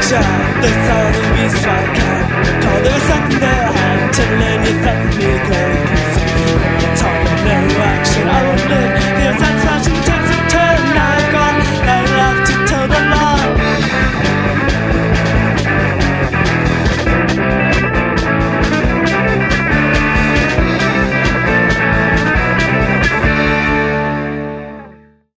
下的草比甩开，靠得上的汗，成了你烦。